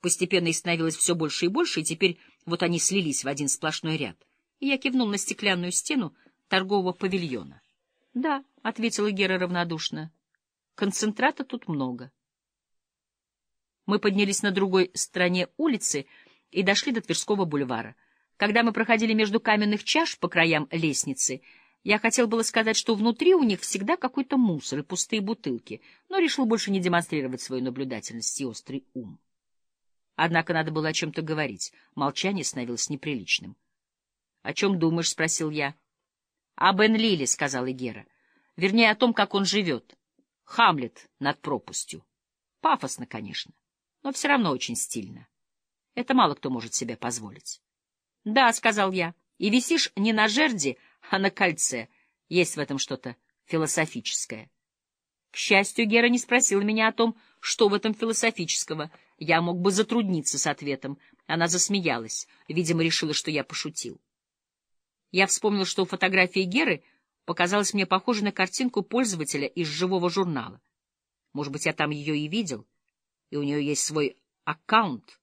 Постепенно их становилось все больше и больше, и теперь вот они слились в один сплошной ряд. И я кивнул на стеклянную стену торгового павильона. — Да, — ответила Гера равнодушно, — концентрата тут много. Мы поднялись на другой стороне улицы и дошли до Тверского бульвара. Когда мы проходили между каменных чаш по краям лестницы, я хотел было сказать, что внутри у них всегда какой-то мусор и пустые бутылки, но решил больше не демонстрировать свою наблюдательность и острый ум. Однако надо было о чем-то говорить. Молчание становилось неприличным. — О чем думаешь? — спросил я. — Об Энлиле, — сказала Гера. — Вернее, о том, как он живет. Хамлет над пропастью. Пафосно, конечно, но все равно очень стильно. Это мало кто может себе позволить. — Да, — сказал я, — и висишь не на жерди, а на кольце. Есть в этом что-то философическое. К счастью, Гера не спросила меня о том, что в этом философического — я мог бы затрудниться с ответом. Она засмеялась, видимо, решила, что я пошутил. Я вспомнил, что фотография Геры показалась мне похожей на картинку пользователя из живого журнала. Может быть, я там ее и видел, и у нее есть свой аккаунт.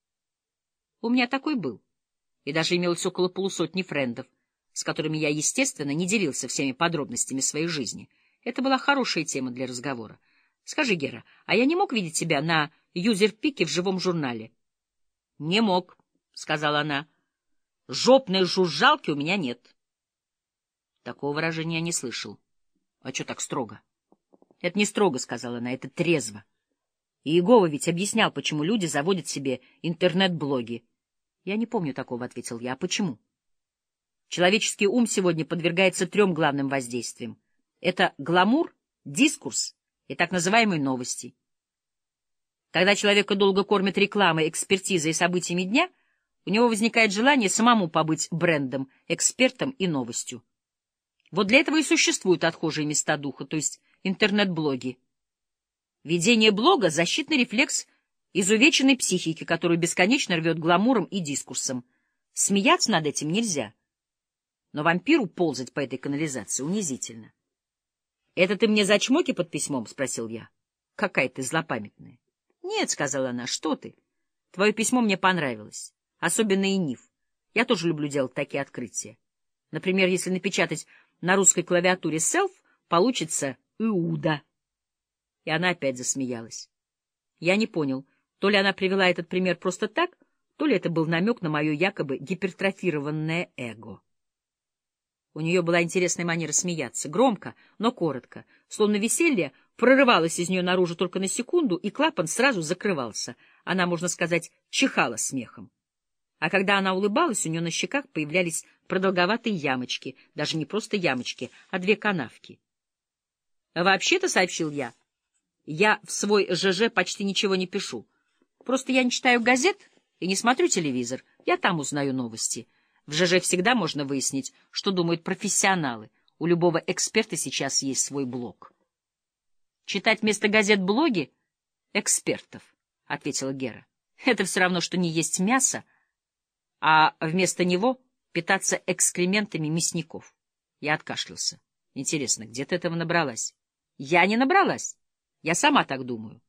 У меня такой был, и даже имелось около полусотни френдов, с которыми я, естественно, не делился всеми подробностями своей жизни. Это была хорошая тема для разговора. Скажи, Гера, а я не мог видеть тебя на юзерпике в живом журнале? — Не мог, — сказала она. — Жопной жужжалки у меня нет. Такого выражения я не слышал. — А что так строго? — Это не строго, — сказала она, — это трезво. И Иегова ведь объяснял, почему люди заводят себе интернет-блоги. — Я не помню такого, — ответил я. — А почему? Человеческий ум сегодня подвергается трем главным воздействиям. Это гламур, дискурс и так называемые новости. Когда человека долго кормят рекламой, экспертизой и событиями дня, у него возникает желание самому побыть брендом, экспертом и новостью. Вот для этого и существуют отхожие места духа, то есть интернет-блоги. Ведение блога — защитный рефлекс изувеченной психики, которую бесконечно рвет гламуром и дискурсом. Смеяться над этим нельзя. Но вампиру ползать по этой канализации унизительно. «Это ты мне за чмоки под письмом?» — спросил я. «Какая ты злопамятная». «Нет», — сказала она, — «что ты? Твое письмо мне понравилось. Особенно и Ниф. Я тоже люблю делать такие открытия. Например, если напечатать на русской клавиатуре «селф», получится «Иуда». И она опять засмеялась. Я не понял, то ли она привела этот пример просто так, то ли это был намек на мое якобы гипертрофированное эго. У нее была интересная манера смеяться, громко, но коротко, словно веселье прорывалось из нее наружу только на секунду, и клапан сразу закрывался. Она, можно сказать, чихала смехом. А когда она улыбалась, у нее на щеках появлялись продолговатые ямочки, даже не просто ямочки, а две канавки. «Вообще-то», — сообщил я, — «я в свой ЖЖ почти ничего не пишу. Просто я не читаю газет и не смотрю телевизор, я там узнаю новости». В ЖЖ всегда можно выяснить, что думают профессионалы. У любого эксперта сейчас есть свой блог. Читать вместо газет блоги экспертов, — ответила Гера. Это все равно, что не есть мясо, а вместо него питаться экскрементами мясников. Я откашлялся. Интересно, где ты этого набралась? Я не набралась. Я сама так думаю.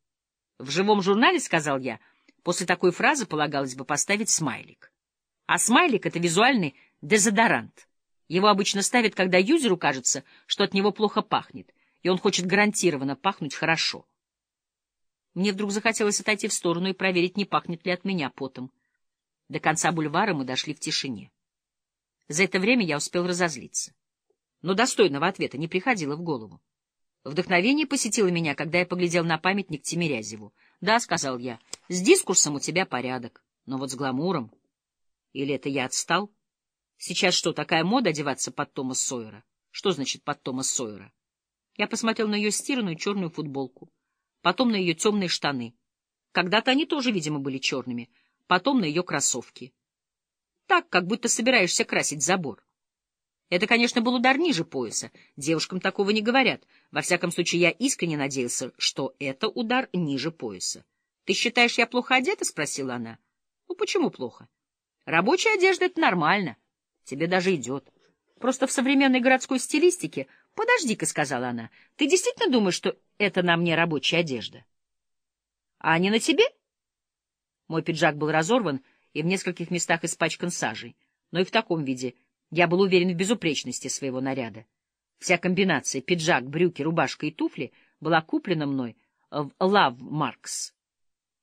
В живом журнале, — сказал я, — после такой фразы полагалось бы поставить смайлик. А смайлик — это визуальный дезодорант. Его обычно ставят, когда юзеру кажется, что от него плохо пахнет, и он хочет гарантированно пахнуть хорошо. Мне вдруг захотелось отойти в сторону и проверить, не пахнет ли от меня потом. До конца бульвара мы дошли в тишине. За это время я успел разозлиться. Но достойного ответа не приходило в голову. Вдохновение посетило меня, когда я поглядел на памятник Тимирязеву. — Да, — сказал я, — с дискурсом у тебя порядок, но вот с гламуром... Или это я отстал? Сейчас что, такая мода одеваться под Тома Сойера? Что значит под Тома Сойера? Я посмотрел на ее стиранную черную футболку, потом на ее темные штаны. Когда-то они тоже, видимо, были черными, потом на ее кроссовки. Так, как будто собираешься красить забор. Это, конечно, был удар ниже пояса. Девушкам такого не говорят. Во всяком случае, я искренне надеялся, что это удар ниже пояса. — Ты считаешь, я плохо одета? — спросила она. — Ну, почему плохо? Рабочая одежда — это нормально. Тебе даже идет. Просто в современной городской стилистике... Подожди-ка, — сказала она, — ты действительно думаешь, что это на мне рабочая одежда? А не на тебе? Мой пиджак был разорван и в нескольких местах испачкан сажей, но и в таком виде я был уверен в безупречности своего наряда. Вся комбинация — пиджак, брюки, рубашка и туфли — была куплена мной в Лав Маркс.